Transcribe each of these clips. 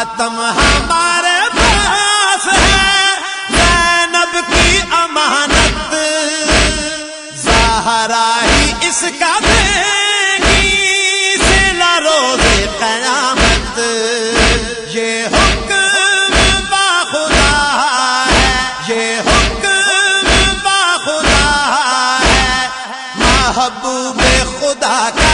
ماتم ہمارے پاس ہے۔ زینب کی امانت زہرا ہی اس کا سلا روز قیامت، یہ حکم باخدا ہے۔ یہ حکم ہے۔ محبوب خدا کا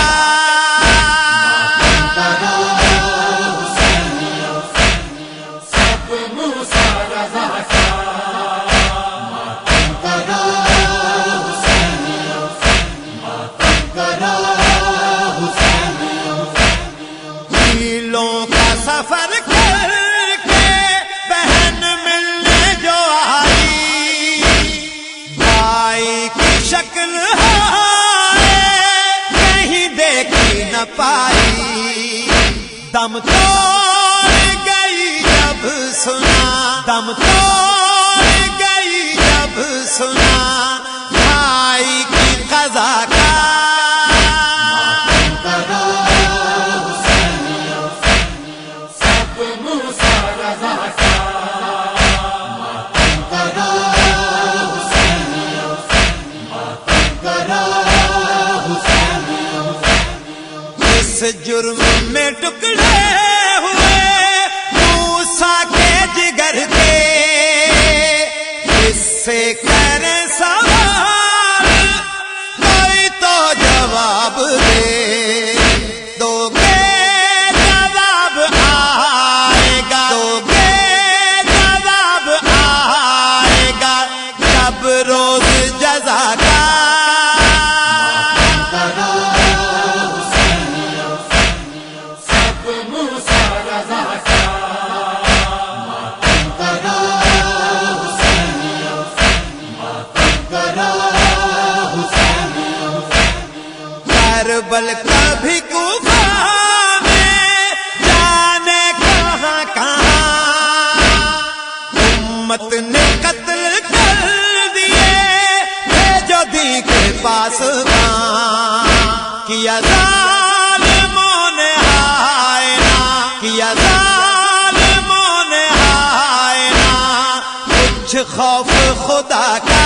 دم توڑ گئی جب سنا دم توڑ گئی جب سنا بھائی کی قضا کا اس جرم میں ٹکڑے ہوئے موسا کربل کبھی کوفہ میں جانے کہاں کہاں؟ امت نے قتل کر دیے ہے جو دی کے پاس کیا ظالموں نے ہائے نا کیا ظالموں نے ہائے نا کچھ خوف خدا کا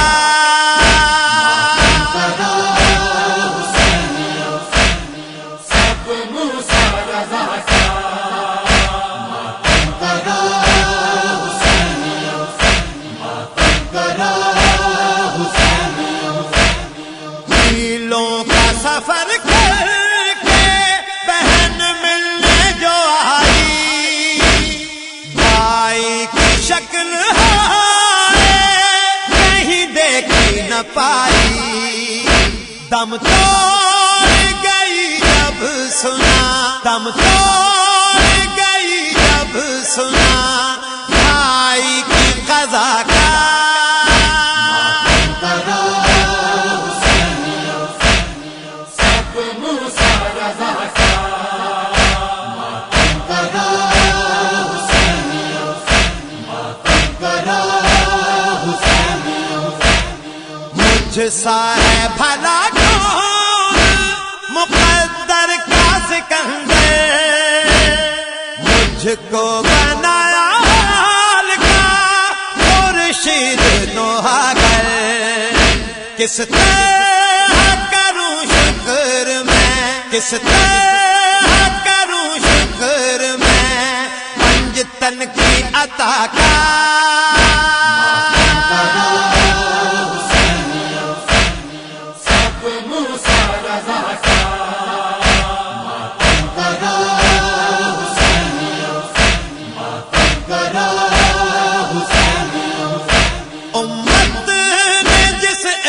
دم توڑ گئی جب سنا دم توڑ گئی جب سنا بھائی کی قضا کا۔ مجھ سا ہے بھلا مجھ کو بنایا شیر نوحا کر۔ کس طرح کروں شکر میں؟ کس طرح کروں شکر میں؟ پنج تن کی عطا کا۔ سب موسیٰ رضا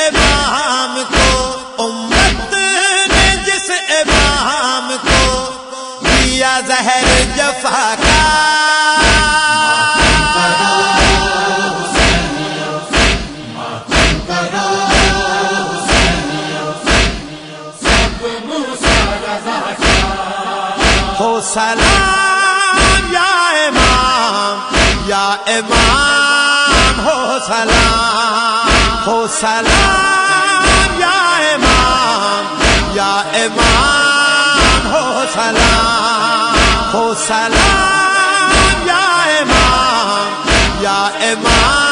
جس امام کو امت نے جس امام کو دیا زہر جفا کا۔ ہو سلام یا امام یا امام، ہو سلام۔ ہو سلام یا امام یا امام ہو سلام ہو سلام یا امام یا امام